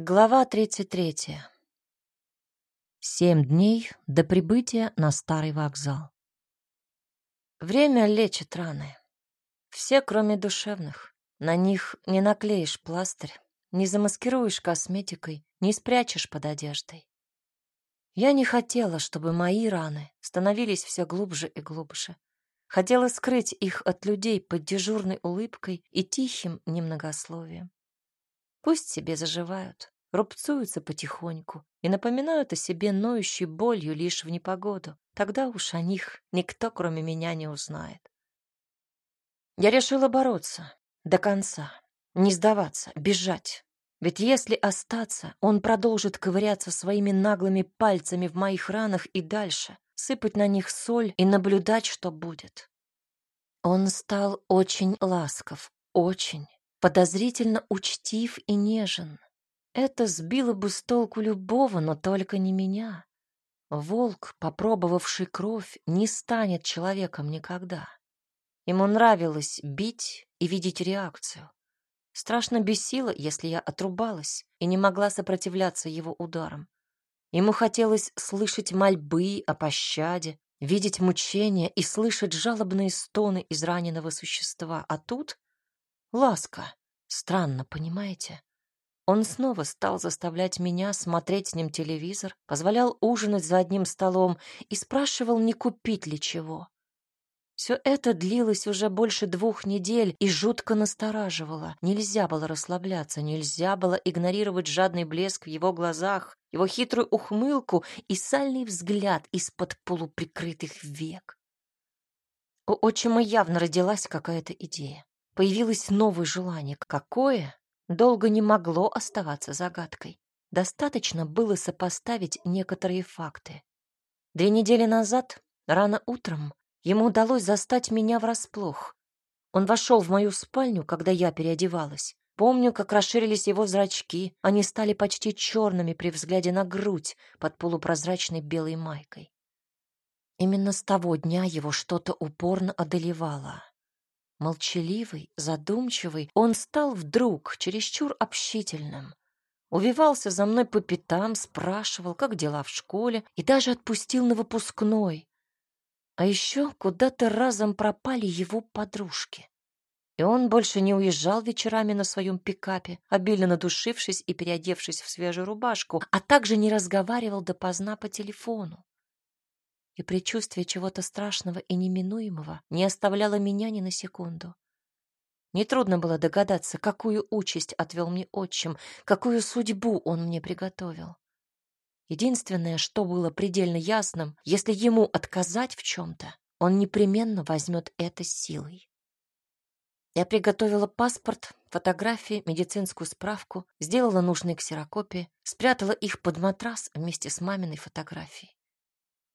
Глава 33. Семь дней до прибытия на старый вокзал. Время лечит раны. Все, кроме душевных. На них не наклеишь пластырь, не замаскируешь косметикой, не спрячешь под одеждой. Я не хотела, чтобы мои раны становились все глубже и глубже. Хотела скрыть их от людей под дежурной улыбкой и тихим немногословием. Пусть себе заживают, рубцуются потихоньку и напоминают о себе ноющей болью лишь в непогоду. Тогда уж о них никто, кроме меня, не узнает. Я решила бороться до конца, не сдаваться, бежать. Ведь если остаться, он продолжит ковыряться своими наглыми пальцами в моих ранах и дальше, сыпать на них соль и наблюдать, что будет. Он стал очень ласков, очень подозрительно учтив и нежен. Это сбило бы с толку любого, но только не меня. Волк, попробовавший кровь, не станет человеком никогда. Ему нравилось бить и видеть реакцию. Страшно бесило, если я отрубалась и не могла сопротивляться его ударам. Ему хотелось слышать мольбы о пощаде, видеть мучения и слышать жалобные стоны из раненого существа. А тут Ласка. Странно, понимаете? Он снова стал заставлять меня смотреть с ним телевизор, позволял ужинать за одним столом и спрашивал, не купить ли чего. Все это длилось уже больше двух недель и жутко настораживало. Нельзя было расслабляться, нельзя было игнорировать жадный блеск в его глазах, его хитрую ухмылку и сальный взгляд из-под полуприкрытых век. У отчима явно родилась какая-то идея. Появилось новое желание. Какое? Долго не могло оставаться загадкой. Достаточно было сопоставить некоторые факты. Две недели назад, рано утром, ему удалось застать меня врасплох. Он вошел в мою спальню, когда я переодевалась. Помню, как расширились его зрачки, они стали почти черными при взгляде на грудь под полупрозрачной белой майкой. Именно с того дня его что-то упорно одолевало. Молчаливый, задумчивый, он стал вдруг чересчур общительным. Увивался за мной по пятам, спрашивал, как дела в школе, и даже отпустил на выпускной. А еще куда-то разом пропали его подружки. И он больше не уезжал вечерами на своем пикапе, обильно надушившись и переодевшись в свежую рубашку, а также не разговаривал допоздна по телефону и предчувствие чего-то страшного и неминуемого не оставляло меня ни на секунду. Нетрудно было догадаться, какую участь отвел мне отчим, какую судьбу он мне приготовил. Единственное, что было предельно ясным, если ему отказать в чем-то, он непременно возьмет это силой. Я приготовила паспорт, фотографии, медицинскую справку, сделала нужные ксерокопии, спрятала их под матрас вместе с маминой фотографией.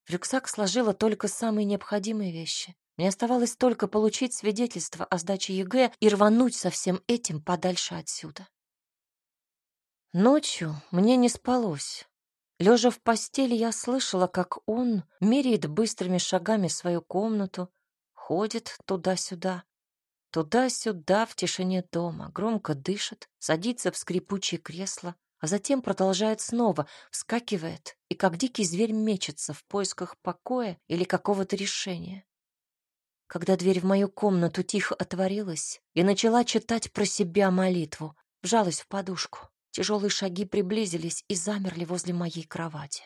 В рюкзак сложила только самые необходимые вещи. Мне оставалось только получить свидетельство о сдаче ЕГЭ и рвануть со всем этим подальше отсюда. Ночью мне не спалось. Лежа в постели, я слышала, как он меряет быстрыми шагами свою комнату, ходит туда-сюда, туда-сюда в тишине дома, громко дышит, садится в скрипучее кресло, а затем продолжает снова, вскакивает и как дикий зверь мечется в поисках покоя или какого-то решения. Когда дверь в мою комнату тихо отворилась и начала читать про себя молитву, вжалась в подушку. Тяжелые шаги приблизились и замерли возле моей кровати.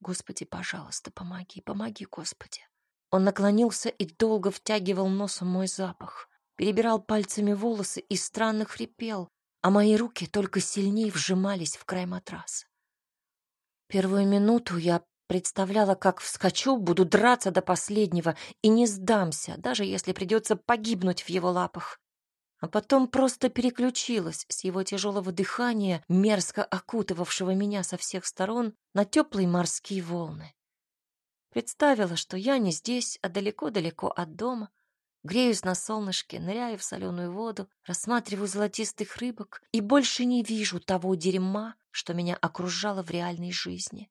Господи, пожалуйста, помоги, помоги, Господи. Он наклонился и долго втягивал носом мой запах, перебирал пальцами волосы и странно хрипел, а мои руки только сильнее вжимались в край матраса. Первую минуту я представляла, как вскочу, буду драться до последнего и не сдамся, даже если придется погибнуть в его лапах. А потом просто переключилась с его тяжелого дыхания, мерзко окутывавшего меня со всех сторон, на теплые морские волны. Представила, что я не здесь, а далеко-далеко от дома, Греюсь на солнышке, ныряю в соленую воду, рассматриваю золотистых рыбок и больше не вижу того дерьма, что меня окружало в реальной жизни.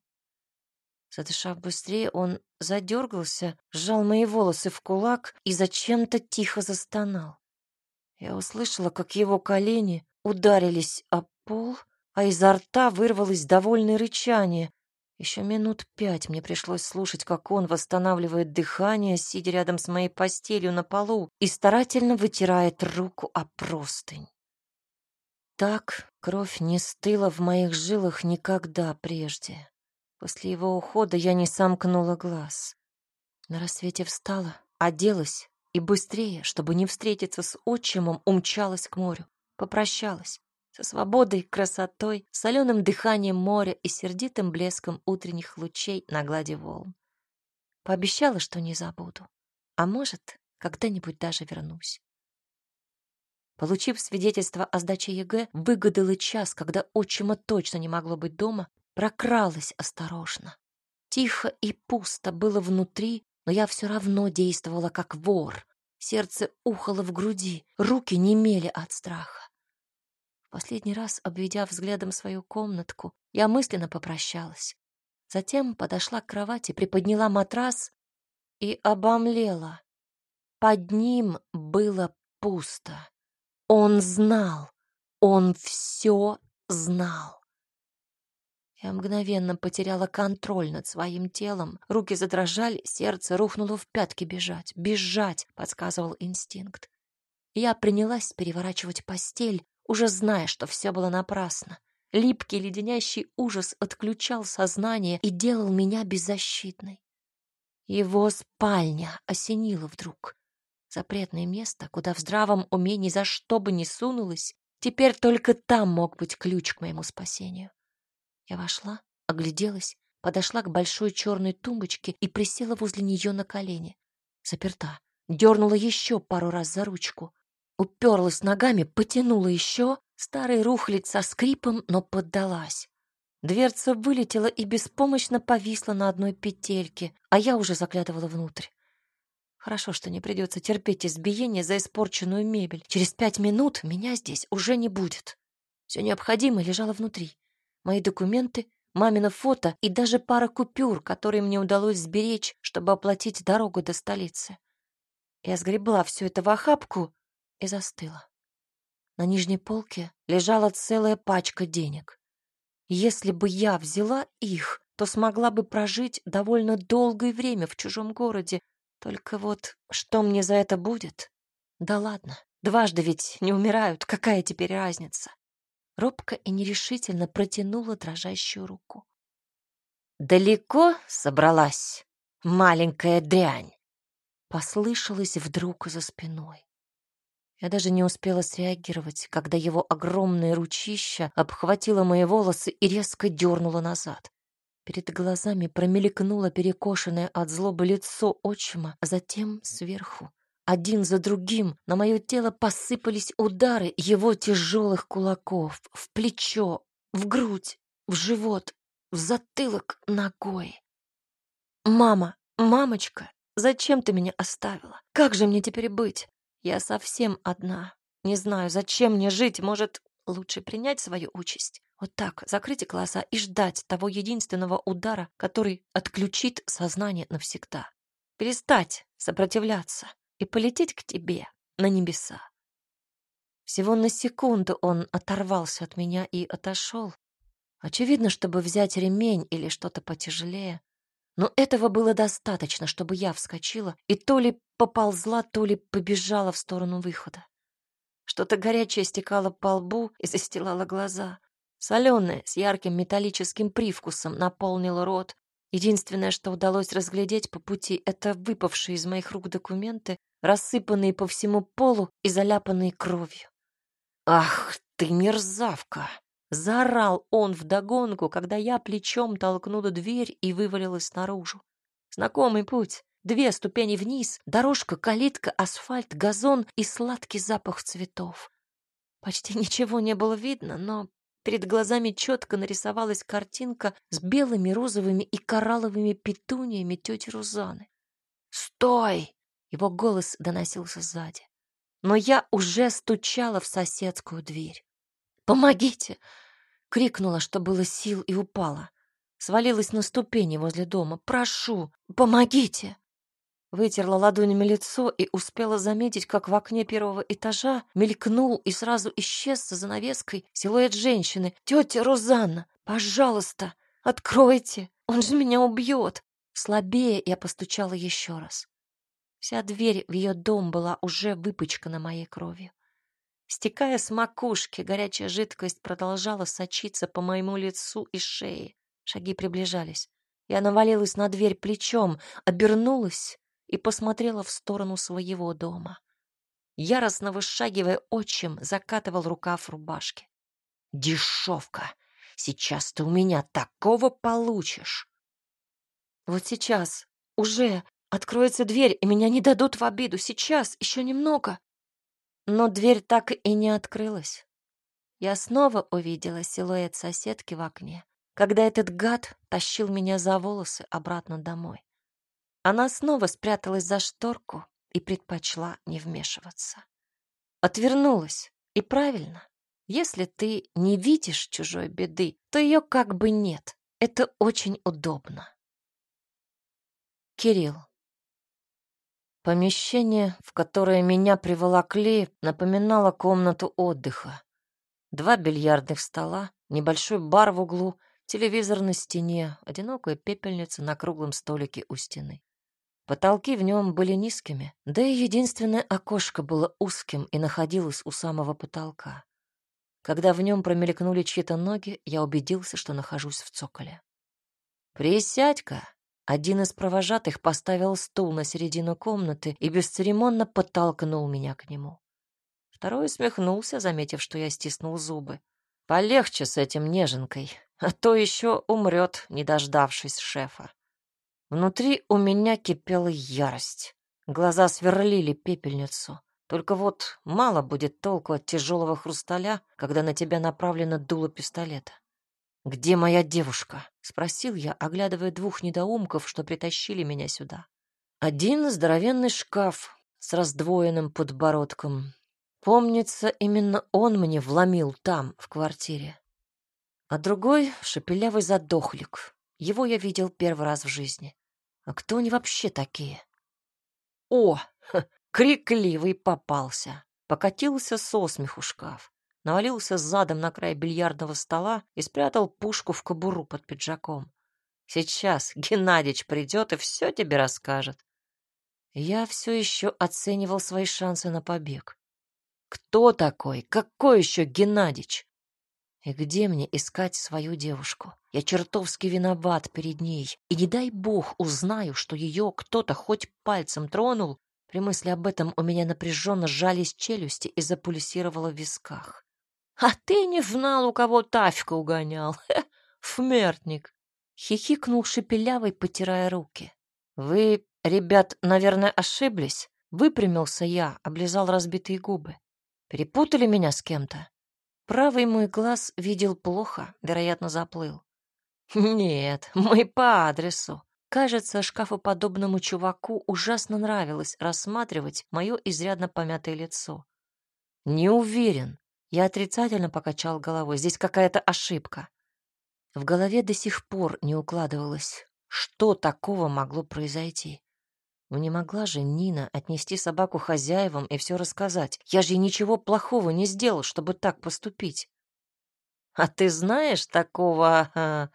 Задышав быстрее, он задергался, сжал мои волосы в кулак и зачем-то тихо застонал. Я услышала, как его колени ударились о пол, а изо рта вырвалось довольное рычание. Еще минут пять мне пришлось слушать, как он восстанавливает дыхание, сидя рядом с моей постелью на полу и старательно вытирает руку о простынь. Так кровь не стыла в моих жилах никогда прежде. После его ухода я не сомкнула глаз. На рассвете встала, оделась и быстрее, чтобы не встретиться с отчимом, умчалась к морю. Попрощалась со свободой, красотой, соленым дыханием моря и сердитым блеском утренних лучей на глади волн. Пообещала, что не забуду. А может, когда-нибудь даже вернусь. Получив свидетельство о сдаче ЕГЭ, выгадала час, когда отчима точно не могло быть дома, прокралась осторожно. Тихо и пусто было внутри, но я все равно действовала как вор. Сердце ухало в груди, руки немели от страха. Последний раз, обведя взглядом свою комнатку, я мысленно попрощалась. Затем подошла к кровати, приподняла матрас и обомлела. Под ним было пусто. Он знал, он все знал. Я мгновенно потеряла контроль над своим телом. Руки задрожали, сердце рухнуло в пятки бежать. Бежать, подсказывал инстинкт. Я принялась переворачивать постель, уже зная, что все было напрасно. Липкий леденящий ужас отключал сознание и делал меня беззащитной. Его спальня осенила вдруг. Запретное место, куда в здравом уме ни за что бы не сунулась, теперь только там мог быть ключ к моему спасению. Я вошла, огляделась, подошла к большой черной тумбочке и присела возле нее на колени. Заперта. Дернула еще пару раз за ручку. Уперлась ногами, потянула еще. Старый рухлядь со скрипом, но поддалась. Дверца вылетела и беспомощно повисла на одной петельке, а я уже заглядывала внутрь. Хорошо, что не придется терпеть избиение за испорченную мебель. Через пять минут меня здесь уже не будет. Все необходимое лежало внутри мои документы, мамино фото и даже пара купюр, которые мне удалось сберечь, чтобы оплатить дорогу до столицы. Я сгребла все это в охапку и застыла. На нижней полке лежала целая пачка денег. Если бы я взяла их, то смогла бы прожить довольно долгое время в чужом городе. Только вот что мне за это будет? Да ладно, дважды ведь не умирают, какая теперь разница? робко и нерешительно протянула дрожащую руку. «Далеко собралась, маленькая дрянь?» Послышалось вдруг за спиной. Я даже не успела среагировать, когда его огромное ручище обхватило мои волосы и резко дернуло назад. Перед глазами промелькнуло перекошенное от злобы лицо отчима, а затем сверху один за другим на мое тело посыпались удары его тяжелых кулаков в плечо, в грудь, в живот, в затылок ногой. «Мама, мамочка, зачем ты меня оставила? Как же мне теперь быть? Я совсем одна. Не знаю, зачем мне жить. Может, лучше принять свою участь? Вот так, закрыть глаза и ждать того единственного удара, который отключит сознание навсегда. Перестать сопротивляться и полететь к тебе на небеса. Всего на секунду он оторвался от меня и отошел. Очевидно, чтобы взять ремень или что-то потяжелее. Но этого было достаточно, чтобы я вскочила и то ли поползла, то ли побежала в сторону выхода. Что-то горячее стекало по лбу и застилало глаза. Соленое, с ярким металлическим привкусом, наполнило рот. Единственное, что удалось разглядеть по пути, это выпавшие из моих рук документы рассыпанные по всему полу и заляпанные кровью. «Ах ты, мерзавка!» — заорал он вдогонку, когда я плечом толкнула дверь и вывалилась наружу. Знакомый путь. Две ступени вниз, дорожка, калитка, асфальт, газон и сладкий запах цветов. Почти ничего не было видно, но перед глазами четко нарисовалась картинка с белыми, розовыми и коралловыми петуниями тети Рузаны. «Стой!» Его голос доносился сзади. Но я уже стучала в соседскую дверь. «Помогите!» — крикнула, что было сил, и упала. Свалилась на ступени возле дома. «Прошу, помогите!» вытерла ладонями лицо и успела заметить, как в окне первого этажа мелькнул и сразу исчез за занавеской силуэт женщины. «Тетя Розанна, пожалуйста, откройте, он же меня убьет!» Слабее я постучала еще раз. Вся дверь в ее дом была уже выпачкана моей кровью. Стекая с макушки, горячая жидкость продолжала сочиться по моему лицу и шее. Шаги приближались. Я навалилась на дверь плечом, обернулась и посмотрела в сторону своего дома. Яростно вышагивая отчим, закатывал рукав рубашки. «Дешевка! Сейчас ты у меня такого получишь!» «Вот сейчас, уже, откроется дверь, и меня не дадут в обиду. Сейчас, еще немного!» Но дверь так и не открылась. Я снова увидела силуэт соседки в окне, когда этот гад тащил меня за волосы обратно домой. Она снова спряталась за шторку и предпочла не вмешиваться. Отвернулась. И правильно. Если ты не видишь чужой беды, то ее как бы нет. Это очень удобно. Кирилл. Помещение, в которое меня приволокли, напоминало комнату отдыха. Два бильярдных стола, небольшой бар в углу, телевизор на стене, одинокая пепельница на круглом столике у стены. Потолки в нем были низкими, да и единственное окошко было узким и находилось у самого потолка. Когда в нем промелькнули чьи-то ноги, я убедился, что нахожусь в цоколе. «Присядь-ка!» Один из провожатых поставил стул на середину комнаты и бесцеремонно подтолкнул меня к нему. Второй усмехнулся, заметив, что я стиснул зубы. Полегче с этим неженкой, а то еще умрет, не дождавшись шефа. Внутри у меня кипела ярость. Глаза сверлили пепельницу. Только вот мало будет толку от тяжелого хрусталя, когда на тебя направлено дуло пистолета. «Где моя девушка?» — спросил я, оглядывая двух недоумков, что притащили меня сюда. Один здоровенный шкаф с раздвоенным подбородком. Помнится, именно он мне вломил там, в квартире. А другой — шепелявый задохлик. Его я видел первый раз в жизни. А кто они вообще такие? О, ха, крикливый попался. Покатился со смеху шкаф навалился задом на край бильярдного стола и спрятал пушку в кобуру под пиджаком. Сейчас Геннадич придет и все тебе расскажет. Я все еще оценивал свои шансы на побег. Кто такой? Какой еще Геннадич? И где мне искать свою девушку? Я чертовски виноват перед ней, и не дай бог узнаю, что ее кто-то хоть пальцем тронул. При мысли об этом у меня напряженно сжались челюсти и запульсировало в висках. А ты не знал, у кого тачка угонял. Фмертник. Хихикнул шепелявый, потирая руки. Вы, ребят, наверное, ошиблись. Выпрямился я, облизал разбитые губы. Перепутали меня с кем-то? Правый мой глаз видел плохо, вероятно, заплыл. Нет, мы по адресу. Кажется, шкафоподобному чуваку ужасно нравилось рассматривать мое изрядно помятое лицо. Не уверен, я отрицательно покачал головой. Здесь какая-то ошибка. В голове до сих пор не укладывалось, что такого могло произойти. Ну не могла же Нина отнести собаку хозяевам и все рассказать. Я же ей ничего плохого не сделал, чтобы так поступить. А ты знаешь такого... А...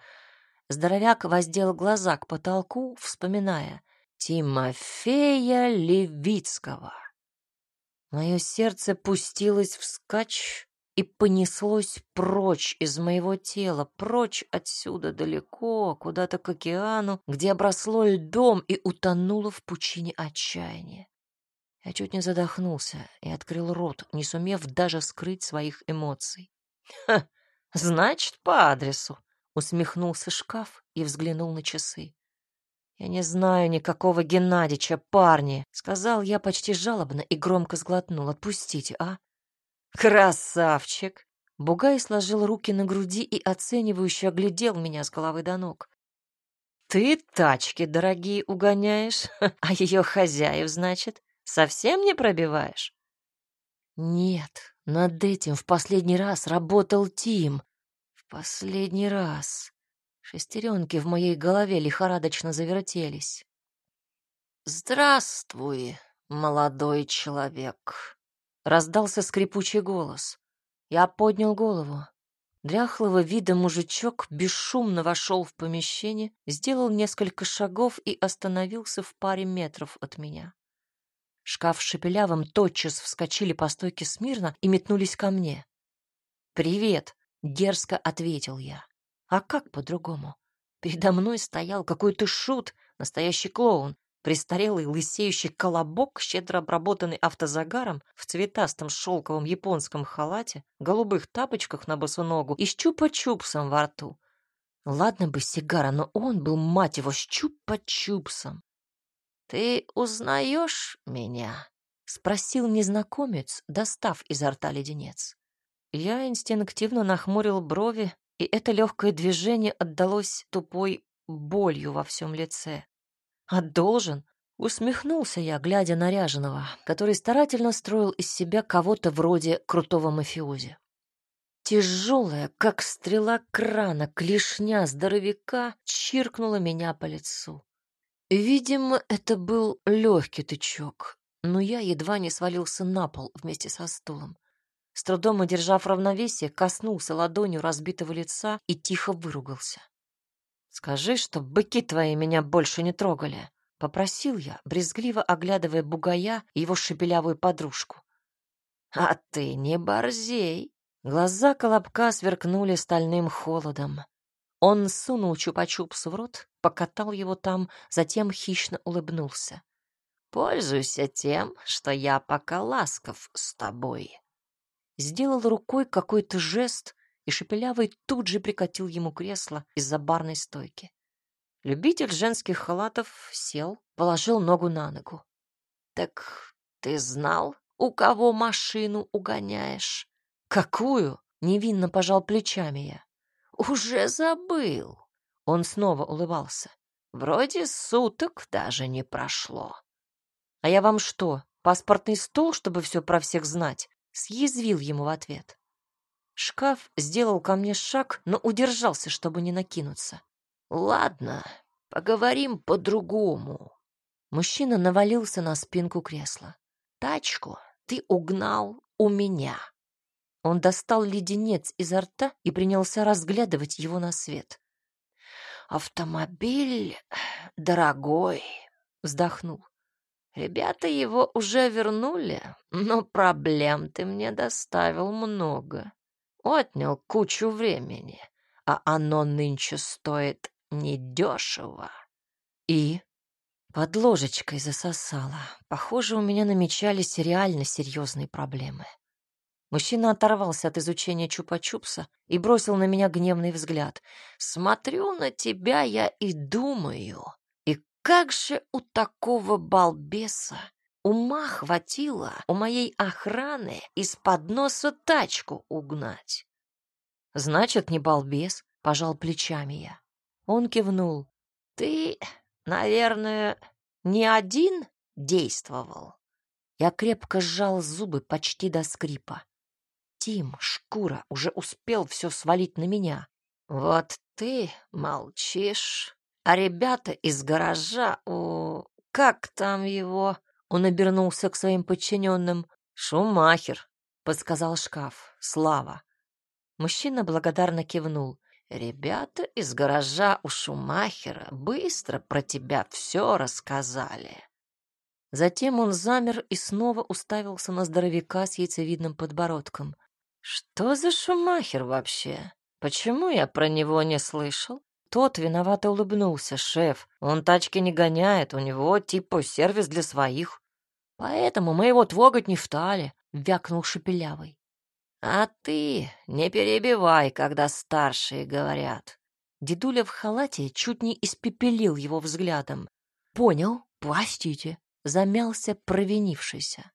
Здоровяк воздел глаза к потолку, вспоминая. Тимофея Левицкого. Мое сердце пустилось вскачь и понеслось прочь из моего тела, прочь отсюда далеко, куда-то к океану, где обросло льдом и утонуло в пучине отчаяния. Я чуть не задохнулся и открыл рот, не сумев даже скрыть своих эмоций. «Ха, значит, по адресу», — усмехнулся шкаф и взглянул на часы. «Я не знаю никакого Геннадича, парни», — сказал я почти жалобно и громко сглотнул. «Отпустите, а?» «Красавчик!» Бугай сложил руки на груди и оценивающе оглядел меня с головы до ног. «Ты тачки дорогие угоняешь, а ее хозяев, значит, совсем не пробиваешь?» «Нет, над этим в последний раз работал Тим. В последний раз. Шестеренки в моей голове лихорадочно завертелись. Здравствуй, молодой человек. Раздался скрипучий голос. Я поднял голову. Дряхлого вида мужичок бесшумно вошел в помещение, сделал несколько шагов и остановился в паре метров от меня. Шкаф шепелявым тотчас вскочили по стойке смирно и метнулись ко мне. «Привет!» — дерзко ответил я. «А как по-другому?» Передо мной стоял какой-то шут, настоящий клоун, Престарелый лысеющий колобок, щедро обработанный автозагаром, в цветастом шелковом японском халате, голубых тапочках на босу ногу и с чупа-чупсом во рту. Ладно бы сигара, но он был, мать его, с чупа-чупсом. «Ты узнаешь меня?» — спросил незнакомец, достав изо рта леденец. Я инстинктивно нахмурил брови, и это легкое движение отдалось тупой болью во всем лице. А должен? Усмехнулся я, глядя на ряженого, который старательно строил из себя кого-то вроде крутого мафиози. Тяжелая, как стрела крана, клешня здоровяка чиркнула меня по лицу. Видимо, это был легкий тычок, но я едва не свалился на пол вместе со стулом. С трудом удержав равновесие, коснулся ладонью разбитого лица и тихо выругался. «Скажи, что быки твои меня больше не трогали», — попросил я, брезгливо оглядывая бугая и его шепелявую подружку. «А ты не борзей!» Глаза Колобка сверкнули стальным холодом. Он сунул чупа-чупс в рот, покатал его там, затем хищно улыбнулся. «Пользуйся тем, что я пока ласков с тобой». Сделал рукой какой-то жест, и Шепелявый тут же прикатил ему кресло из-за барной стойки. Любитель женских халатов сел, положил ногу на ногу. «Так ты знал, у кого машину угоняешь?» «Какую?» — невинно пожал плечами я. «Уже забыл». Он снова улыбался. «Вроде суток даже не прошло». «А я вам что, паспортный стол, чтобы все про всех знать?» — съязвил ему в ответ. Шкаф сделал ко мне шаг, но удержался, чтобы не накинуться. «Ладно, поговорим по-другому». Мужчина навалился на спинку кресла. «Тачку ты угнал у меня». Он достал леденец изо рта и принялся разглядывать его на свет. «Автомобиль дорогой», — вздохнул. «Ребята его уже вернули, но проблем ты мне доставил много. Отнял кучу времени, а оно нынче стоит недешево. И под ложечкой засосала. Похоже, у меня намечались реально серьезные проблемы. Мужчина оторвался от изучения чупа-чупса и бросил на меня гневный взгляд. «Смотрю на тебя я и думаю, как же у такого балбеса Ума хватило у моей охраны из-под носа тачку угнать. Значит, не балбес, пожал плечами я. Он кивнул. Ты, наверное, не один действовал. Я крепко сжал зубы почти до скрипа. Тим, шкура, уже успел все свалить на меня. Вот ты молчишь, а ребята из гаража, о, как там его, он обернулся к своим подчиненным. «Шумахер», — подсказал шкаф. «Слава». Мужчина благодарно кивнул. «Ребята из гаража у Шумахера быстро про тебя все рассказали». Затем он замер и снова уставился на здоровяка с яйцевидным подбородком. «Что за Шумахер вообще? Почему я про него не слышал?» Тот виновато улыбнулся. «Шеф, он тачки не гоняет, у него типа сервис для своих. Поэтому мы его трогать не стали», — вякнул Шепелявый. «А ты не перебивай, когда старшие говорят». Дедуля в халате чуть не испепелил его взглядом. «Понял, простите», — замялся провинившийся.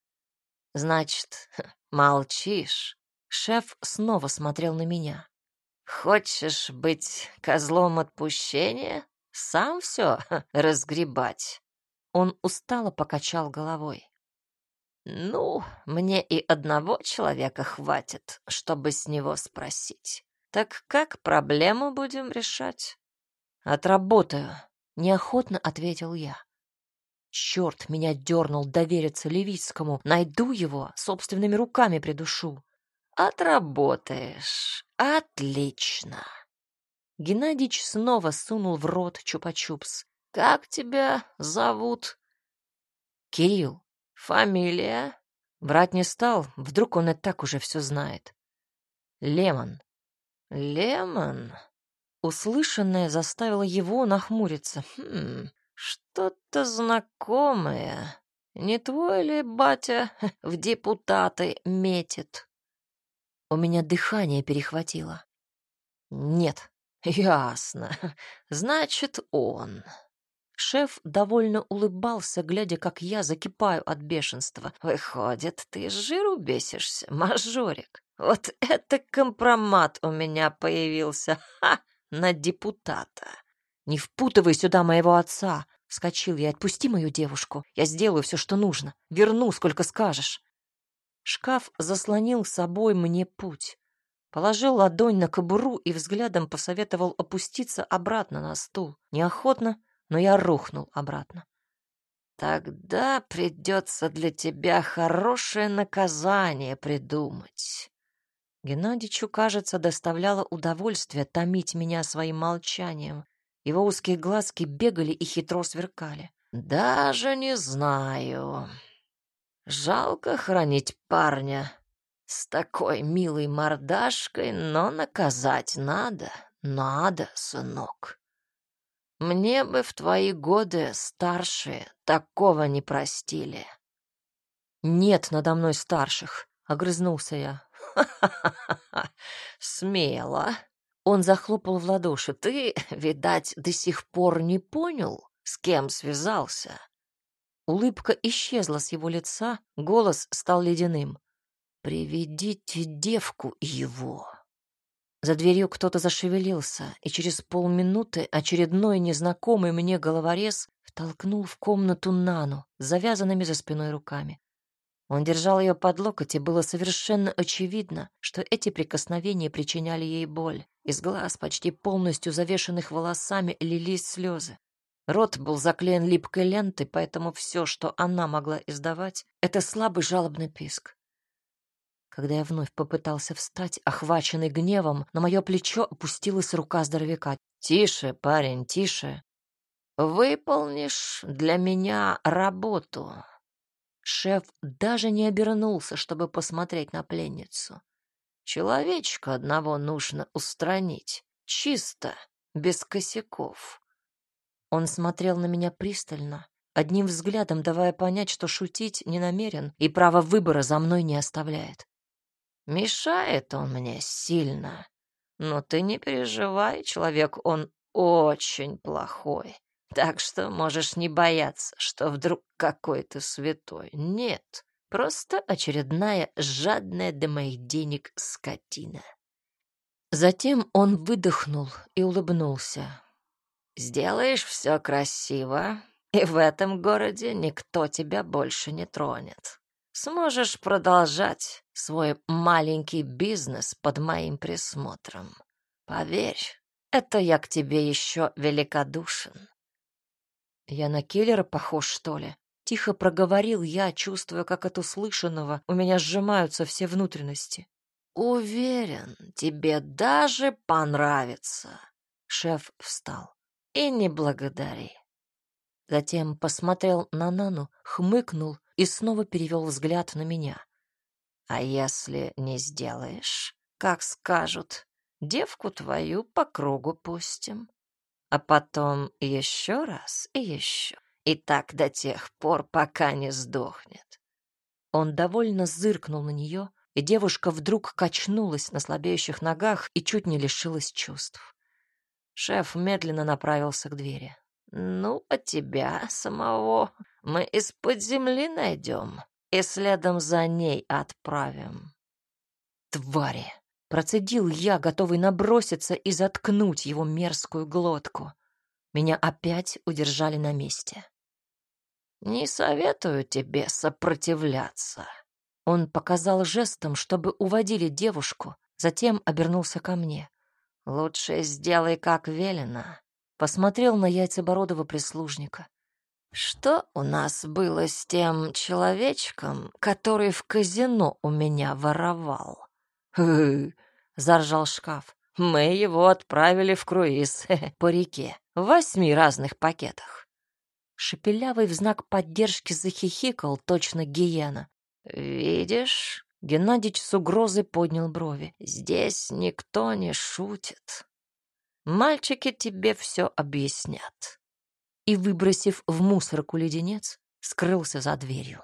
«Значит, молчишь?» Шеф снова смотрел на меня. Хочешь быть козлом отпущения? Сам все разгребать. Он устало покачал головой. Ну, мне и одного человека хватит, чтобы с него спросить. Так как проблему будем решать? Отработаю, неохотно ответил я. Черт меня дернул довериться Левицкому. Найду его, собственными руками придушу. Отработаешь. Отлично. Геннадич снова сунул в рот чупа-чупс. Как тебя зовут? Кирилл. Фамилия? Врать не стал, вдруг он и так уже все знает. Лемон. Лемон? Услышанное заставило его нахмуриться. Хм, что-то знакомое. Не твой ли батя в депутаты метит? У меня дыхание перехватило. Нет, ясно. Значит, он. Шеф довольно улыбался, глядя, как я закипаю от бешенства. Выходит, ты с жиру бесишься, мажорик. Вот это компромат у меня появился. Ха! на депутата. «Не впутывай сюда моего отца!» Вскочил я. «Отпусти мою девушку. Я сделаю все, что нужно. Верну, сколько скажешь». Шкаф заслонил собой мне путь. Положил ладонь на кобуру и взглядом посоветовал опуститься обратно на стул. Неохотно, но я рухнул обратно. «Тогда придется для тебя хорошее наказание придумать. Геннадичу, кажется, доставляло удовольствие томить меня своим молчанием. Его узкие глазки бегали и хитро сверкали. «Даже не знаю. Жалко хранить парня с такой милой мордашкой, но наказать надо, надо, сынок. Мне бы в твои годы старшие такого не простили». «Нет надо мной старших», — огрызнулся я. «Ха-ха-ха! Смело!» Он захлопал в ладоши. «Ты, видать, до сих пор не понял, с кем связался?» Улыбка исчезла с его лица, голос стал ледяным. «Приведите девку его!» За дверью кто-то зашевелился, и через полминуты очередной незнакомый мне головорез втолкнул в комнату Нану завязанными за спиной руками. Он держал ее под локоть, и было совершенно очевидно, что эти прикосновения причиняли ей боль. Из глаз, почти полностью завешенных волосами, лились слезы. Рот был заклеен липкой лентой, поэтому все, что она могла издавать, это слабый жалобный писк. Когда я вновь попытался встать, охваченный гневом, на мое плечо опустилась рука здоровяка. «Тише, парень, тише. Выполнишь для меня работу. Шеф даже не обернулся, чтобы посмотреть на пленницу. Человечка одного нужно устранить. Чисто, без косяков. Он смотрел на меня пристально, одним взглядом давая понять, что шутить не намерен и право выбора за мной не оставляет. Мешает он мне сильно. Но ты не переживай, человек он очень плохой. Так что можешь не бояться, что вдруг какой-то святой. Нет, просто очередная жадная до моих денег скотина. Затем он выдохнул и улыбнулся. «Сделаешь все красиво, и в этом городе никто тебя больше не тронет. Сможешь продолжать свой маленький бизнес под моим присмотром. Поверь, это я к тебе еще великодушен. «Я на киллера похож, что ли?» Тихо проговорил я, чувствуя, как от услышанного у меня сжимаются все внутренности. «Уверен, тебе даже понравится!» Шеф встал. «И не благодари!» Затем посмотрел на Нану, хмыкнул и снова перевел взгляд на меня. «А если не сделаешь, как скажут, девку твою по кругу пустим?» а потом еще раз и еще. И так до тех пор, пока не сдохнет. Он довольно зыркнул на нее, и девушка вдруг качнулась на слабеющих ногах и чуть не лишилась чувств. Шеф медленно направился к двери. «Ну, а тебя самого мы из-под земли найдем и следом за ней отправим». «Твари!» Процедил я, готовый наброситься и заткнуть его мерзкую глотку. Меня опять удержали на месте. «Не советую тебе сопротивляться». Он показал жестом, чтобы уводили девушку, затем обернулся ко мне. «Лучше сделай, как велено». Посмотрел на яйцебородого прислужника. Что у нас было с тем человечком, который в казино у меня воровал? Заржал шкаф. Мы его отправили в круиз по реке в восьми разных пакетах. Шепелявый в знак поддержки захихикал, точно гиена. «Видишь?» — Геннадич с угрозой поднял брови. «Здесь никто не шутит. Мальчики тебе все объяснят» и, выбросив в мусорку леденец, скрылся за дверью.